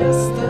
Jestem.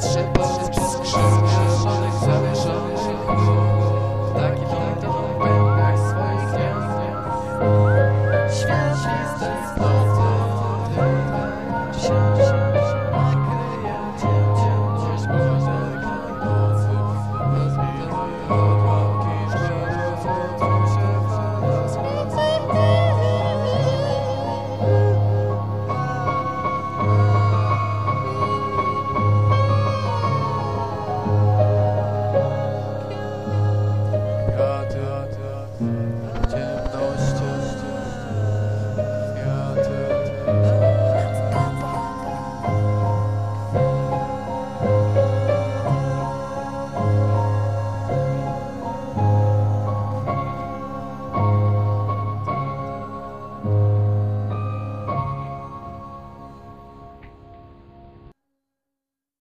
Trzeba przez skrzywdzonych, zależonych Taki dom to swoich gwiazd Świat jest co